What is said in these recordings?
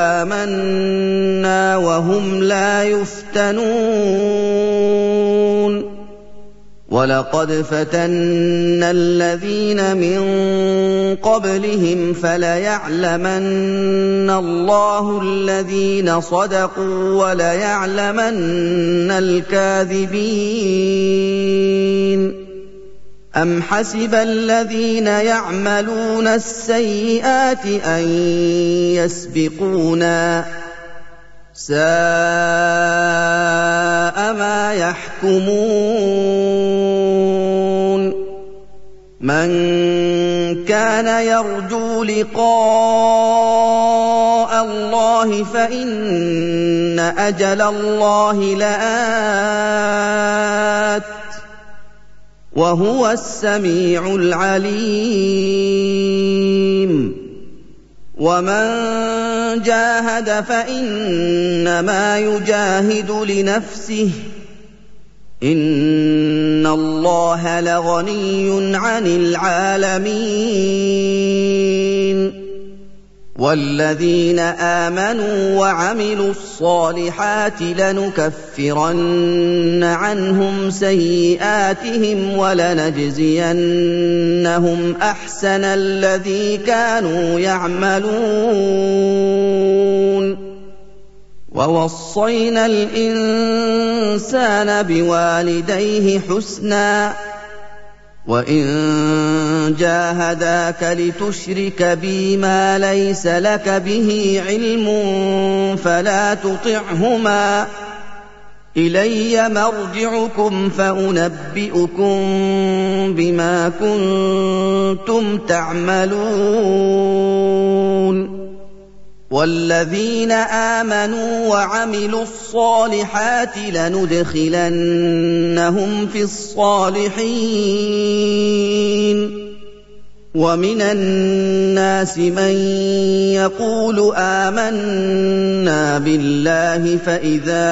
آمنا وهم لا يفتنون. ولقد فتنا الذين من قبلهم فليعلمن الله الذين صدقوا وليعلمن الكاذبين. أَمْ حَسِبَ الَّذِينَ يَعْمَلُونَ السَّيِّئَاتِ أَن يَسْبِقُونَا ۚ سَاءَ مَا يَحْكُمُونَ مَن كَانَ يَرْجُو لِقَاءَ اللَّهِ فَإِنَّ أَجَلَ اللَّهِ لَآتٍ وهو السميع العليم. ومن جاهد فإنما يجاهد لنفسه. إن الله لغني عن العالمين. والذين آمنوا وعملوا الصالحات لنكفرن عنهم سيئاتهم ولنجزينهم أحسن الذي كانوا يعملون. ووصينا الإنسان بوالديه حسنا وَإِن جَاهَدَاكَ لِتُشْرِكَ بِي مَا لَيْسَ لَكَ بِهِ عِلْمٌ فَلَا تُطِعْهُمَا ۚ إِلَيَّ مَرْجِعُكُمْ فَأُنَبِّئُكُم بِمَا كُنتُمْ تَعْمَلُونَ وَالَّذِينَ آمَنُوا وَعَمِلُوا الصَّالِحَاتِ لَنُدْخِلَنَّهُمْ فِي الصَّالِحِينَ. وَمِنَ النَّاسِ مَن يَقُولُ آمَنَّا بِاللَّهِ فَإِذَا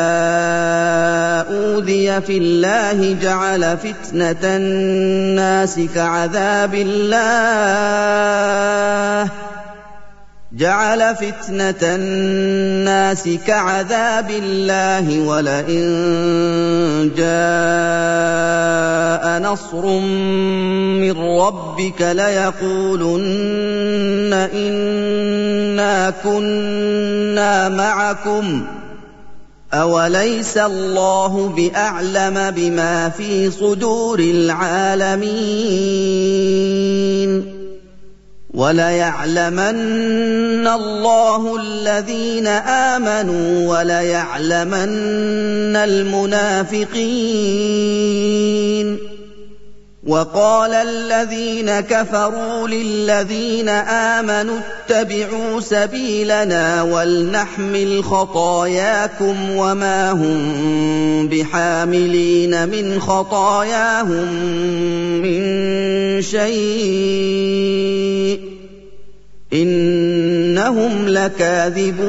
أُوذِيَ فِي اللَّهِ جَعَلَ فِتْنَةَ النَّاسِ كَعَذَابِ اللَّهِ. جعل فتنة الناس كعذاب الله ولئن جاء نصر من ربك ليقولن إنا كنا معكم أوليس الله بأعلم بما في صدور العالمين وَلَيَعْلَمَنَّ اللَّهُ الَّذِينَ آمَنُوا وَلَيَعْلَمَنَّ الْمُنَافِقِينَ. وَقَالَ الَّذِينَ كَفَرُوا لِلَّذِينَ آمَنُوا اتَّبِعُوا سَبِيلَنَا وَلْنَحْمِلْ خَطَايَاكُمْ وَمَا هُم بِحَامِلِينَ مِنْ خَطَايَاهُم مِّن شَيْءٍ ۖ إِنَّهُمْ لَكَاذِبُونَ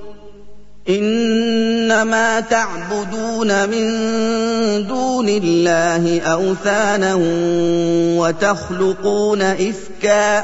إنما تعبدون من دون الله أوثانا وتخلقون إفكا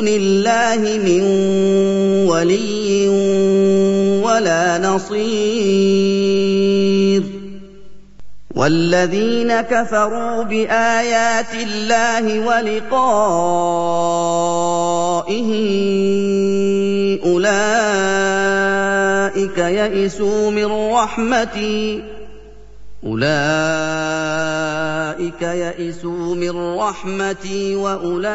الله من ولي ولا نصير. والذين كفروا بآيات الله ولقائه أولئك يئسوا من رحمتي. أولئك يئسوا من رحمتي وأولئك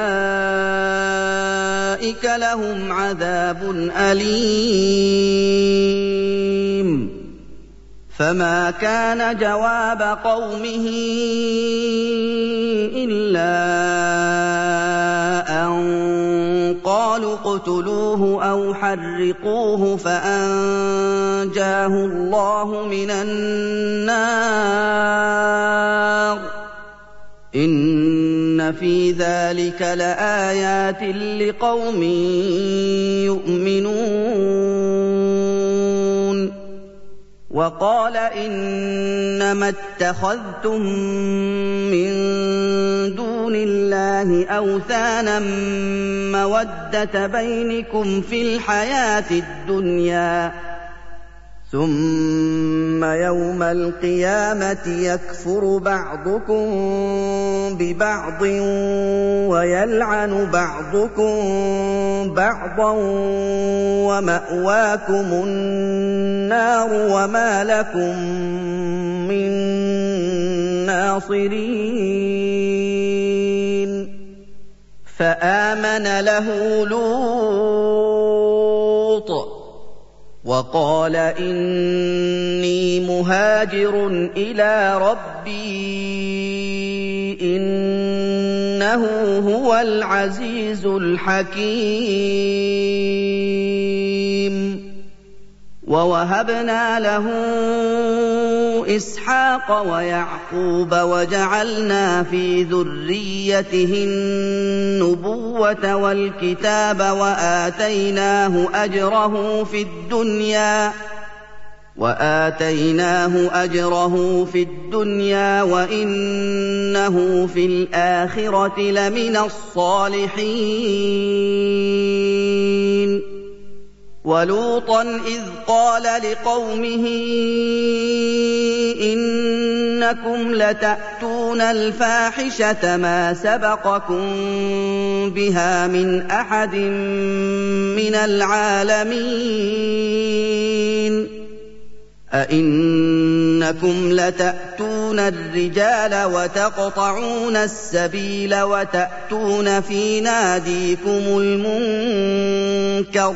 لهم عذاب أليم. فما كان جواب قومه إلا قالوا اقتلوه أو حرقوه فأنجاه الله من النار. إن في ذلك لآيات لقوم يؤمنون. وقال إنما اتخذتم من دون الله أوثانا مودة بينكم في الحياة الدنيا ثم يوم القيامة يكفر بعضكم ببعض ويلعن بعضكم بعضا ومأواكم النار وما لكم من ناصرين. فآمن له لوط وقال إني مهاجر إلى ربي إنه هو العزيز الحكيم. ووهبنا له إسحاق ويعقوب وجعلنا في ذريته النبوة والكتاب وآتيناه أجره في الدنيا وآتيناه أجره في الدنيا وإنه في الآخرة لمن الصالحين ولوطا إذ قال لقومه إنكم لتأتون الفاحشة ما سبقكم بها من أحد من العالمين. أئنكم لتأتون الرجال وتقطعون السبيل وتأتون في ناديكم المنكر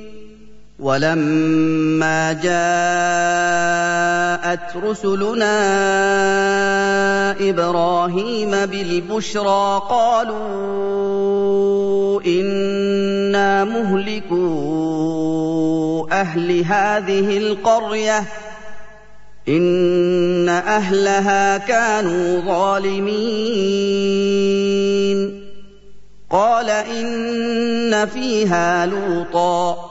ولما جاءت رسلنا إبراهيم بالبشرى قالوا إنا مهلكو أهل هذه القرية إن أهلها كانوا ظالمين. قال إن فيها لوطا.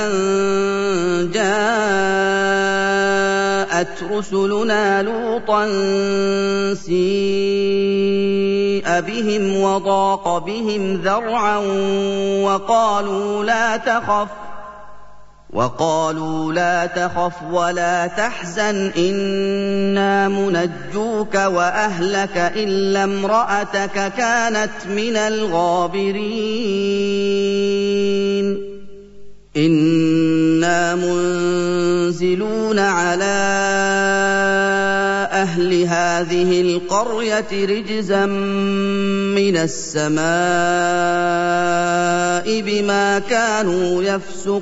جاءت رسلنا لوطا سيئ بهم وضاق بهم ذرعا وقالوا لا تخف وقالوا لا تخف ولا تحزن إنا منجوك وأهلك إلا امرأتك كانت من الغابرين. أنا منزلون على أهل هذه القريه رجزا من السماء بما كانوا يفسقون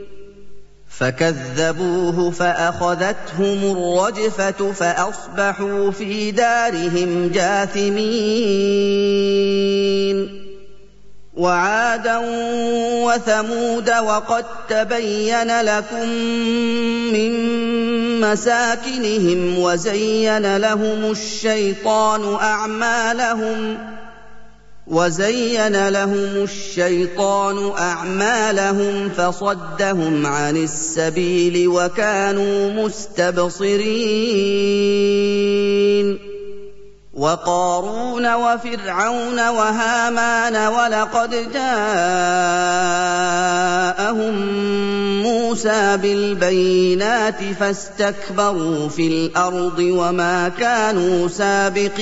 فكذبوه فأخذتهم الرجفة فأصبحوا في دارهم جاثمين. وعادا وثمود وقد تبين لكم من مساكنهم وزين لهم الشيطان أعمالهم وزين لهم الشيطان أعمالهم فصدهم عن السبيل وكانوا مستبصرين وقارون وفرعون وهامان ولقد جاءهم موسى بالبينات فاستكبروا في الأرض وما كانوا سابقين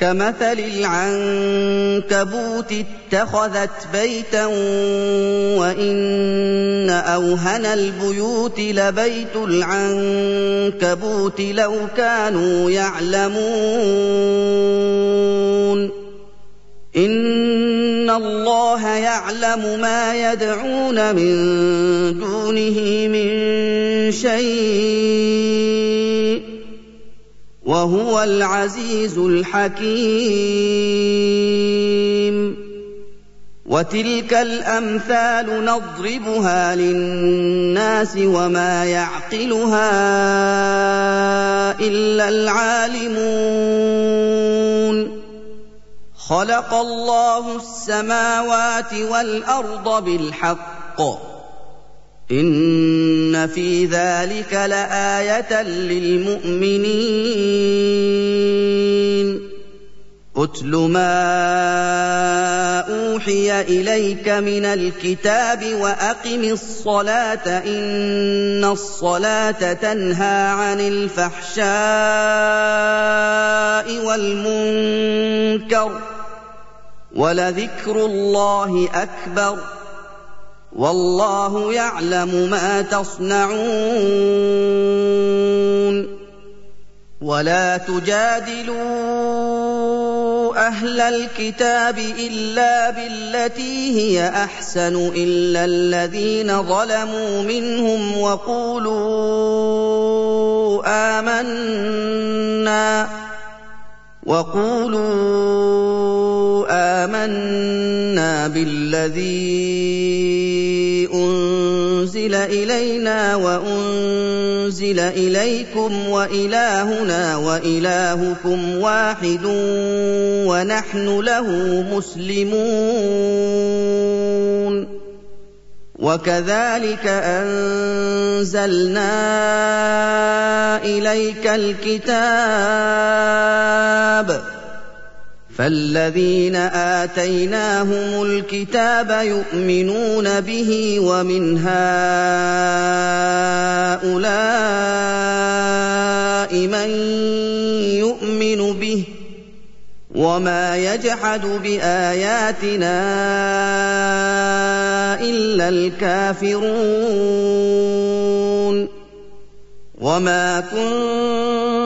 كمثل العنكبوت اتخذت بيتا وإن أوهن البيوت لبيت العنكبوت لو كانوا يعلمون. إن الله يعلم ما يدعون من دونه من شيء. وهو العزيز الحكيم. وتلك الأمثال نضربها للناس وما يعقلها إلا العالمون. خلق الله السماوات والأرض بالحق. ان في ذلك لايه للمؤمنين. اتل ما اوحي اليك من الكتاب واقم الصلاه ان الصلاه تنهى عن الفحشاء والمنكر ولذكر الله أكبر. والله يعلم ما تصنعون ولا تجادلوا أهل الكتاب إلا بالتي هي أحسن إلا الذين ظلموا منهم وقولوا آمنا وقولوا آمنا بالذي أنزل إلينا وأنزل إليكم وإلهنا وإلهكم واحد ونحن له مسلمون. وكذلك أنزلنا إليك الكتاب فالذين اتيناهم الكتاب يؤمنون به ومن هؤلاء من يؤمن به وما يجحد باياتنا الا الكافرون وما كنت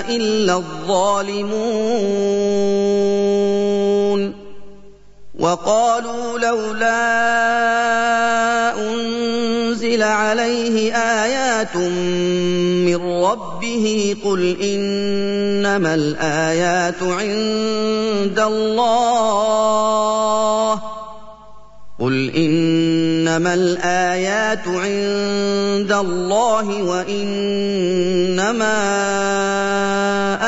إلا الظالمون. وقالوا لولا أنزل عليه آيات من ربه قل إنما الآيات عند الله. قل انما الآيات عند الله وإنما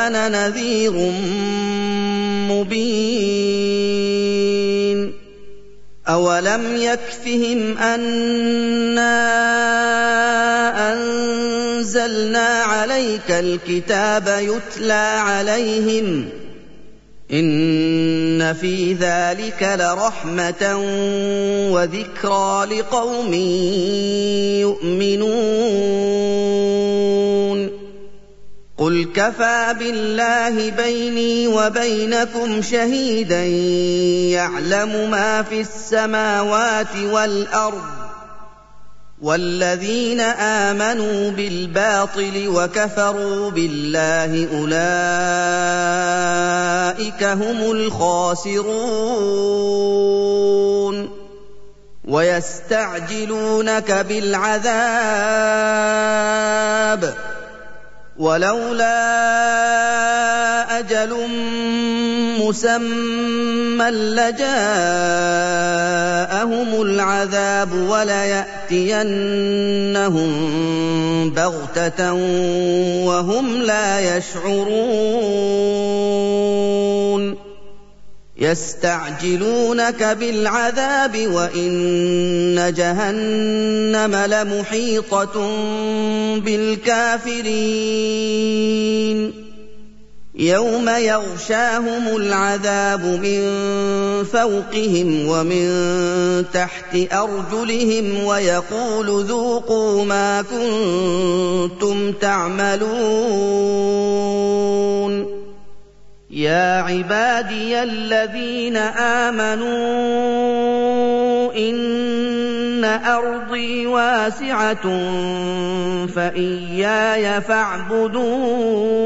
أنا نذير مبين. أولم يكفهم أنا أنزلنا عليك الكتاب يتلى عليهم ان في ذلك لرحمه وذكرى لقوم يؤمنون قل كفى بالله بيني وبينكم شهيدا يعلم ما في السماوات والارض والذين امنوا بالباطل وكفروا بالله اولئك هم الخاسرون ويستعجلونك بالعذاب ولولا أجل مسمى لجاءهم العذاب ولياتينهم بغتة وهم لا يشعرون. يستعجلونك بالعذاب وإن جهنم لمحيطة بالكافرين. يوم يغشاهم العذاب من فوقهم ومن تحت ارجلهم ويقول ذوقوا ما كنتم تعملون يا عبادي الذين امنوا ان ارضي واسعه فاياي فاعبدون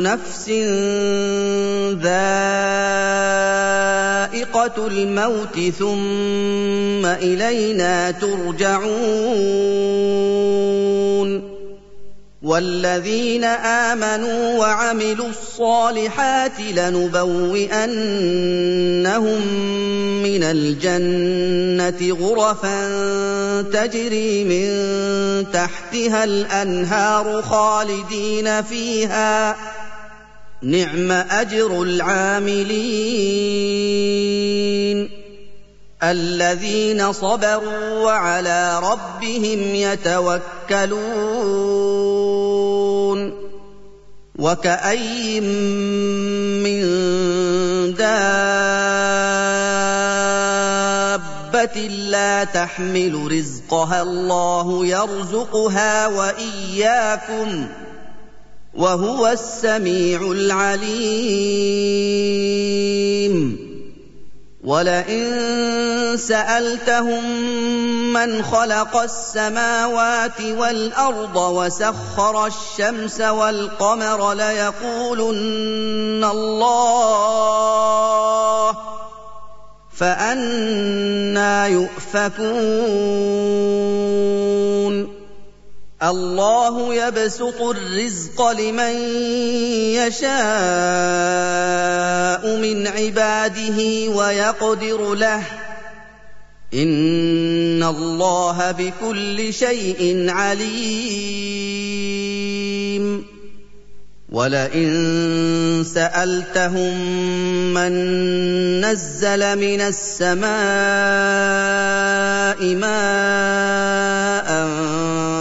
نفس ذائقة الموت ثم إلينا ترجعون والذين آمنوا وعملوا الصالحات لنبوئنهم من الجنة غرفا تجري من تحتها الأنهار خالدين فيها نعم أجر العاملين الذين صبروا وعلى ربهم يتوكلون وكاين من دابة لا تحمل رزقها الله يرزقها وإياكم وهو السميع العليم. ولئن سألتهم من خلق السماوات والأرض وسخر الشمس والقمر ليقولن الله فأنا يؤفكون. الله يبسط الرزق لمن يشاء من عباده ويقدر له. إن الله بكل شيء عليم. ولئن سألتهم من نزل من السماء ماء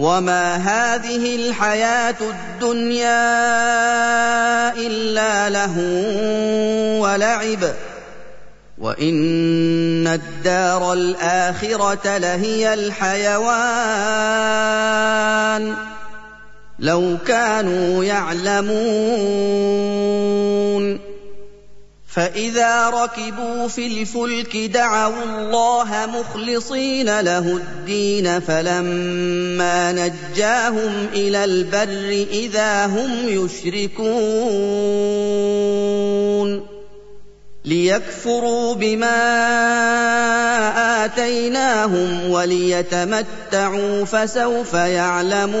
وما هذه الحياة الدنيا الا له ولعب وان الدار الاخره لهي الحيوان لو كانوا يعلمون فإذا ركبوا في الفلك دعوا الله مخلصين له الدين فلما نجاهم إلى البر إذا هم يشركون ليكفروا بما آتيناهم وليتمتعوا فسوف يعلمون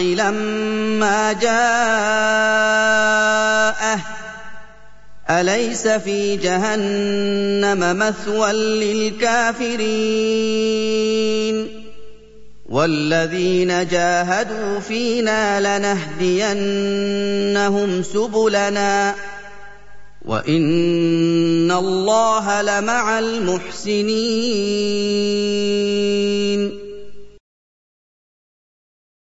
لما جاءه. أليس في جهنم مثوى للكافرين؟ والذين جاهدوا فينا لنهدينهم سبلنا. وإن الله لمع المحسنين.